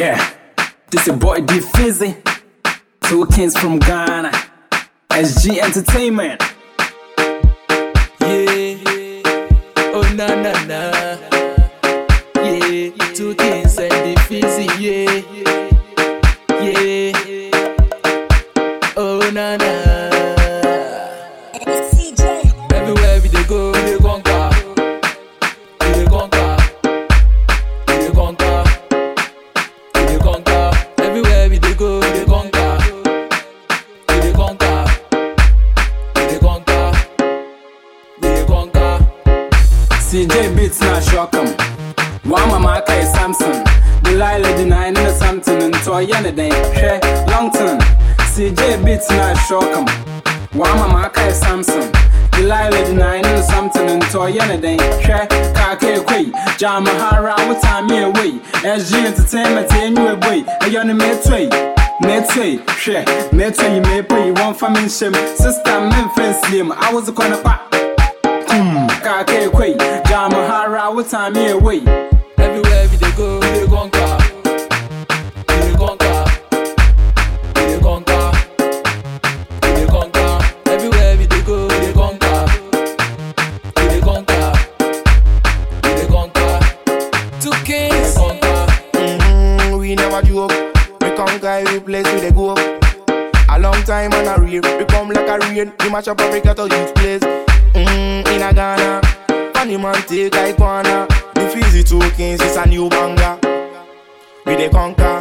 Yeah, this your boy D Fizzy. Two kings from Ghana. SG Entertainment. Yeah. Oh na na na. Yeah. Two kings and the fizzy. Yeah. Yeah. Oh na na. CJ Beats na Shockham. Wama ma kai Samson. Delilah denying na Samson and to yana day. She Longton. CJ Beats na Shockham. Wama ma kai Samson. Delilah denying na Samson and to yana day. She Kake Quay. Jamahara with time me away. SG Entertainment in you away. A yana me Netway, hwɛ, netway yi mepe yi wɔmfa me nhyɛm. Sista me mfɛnsie mu, awo ze kɔ ne pa. Hmm, kaakee kɔ. What time me away? Everywhere we dey go, we dey conquer. We dey conquer. We dey conquer. We dey conquer. Everywhere we dey go, we dey conquer. We dey conquer. We dey conquer. Two kings. Conquer. Mm, we never joke. We conquer every place we dey go. A long time on a real, we come like a rain. We match up Africa to youth place. Mm, in a Ghana, And the man take Iguana The Fizzy two kings is a new banger. We the conquer.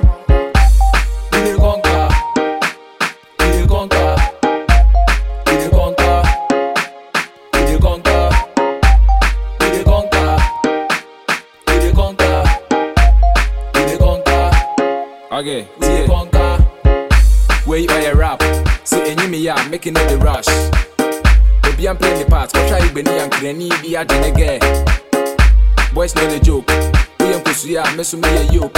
We the conquer. We the conquer. Okay, yeah. Where you are your rap? So, any me, yeah, making it the rush. Obi am playing the part. Ko try ibeni and kreni bi a dene ge. Boys know the joke. We am pusu ya mesu me ya yo.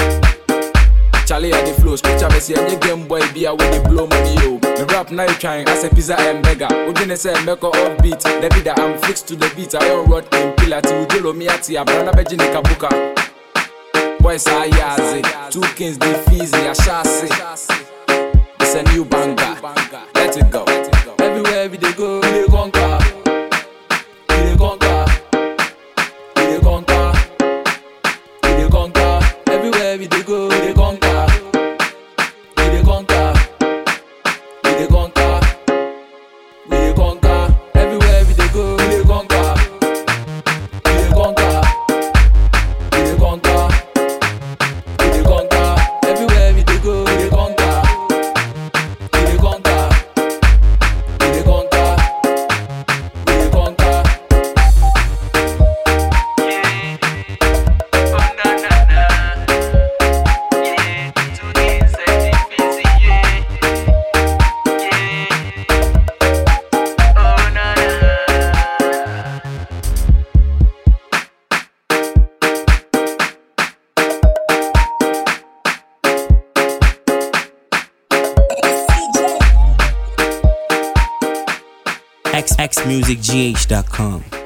Charlie at the flows, picture me see any game boy be a with the blow money yo. The rap now you trying as a pizza and mega. Udine say make off beat. The beat that I'm fixed to the beat. I on road in pillar to ujolo mi ati abrana beji ni kabuka. Boys are yazi, two kings the fizzy a shasi. xxmusicgh.com.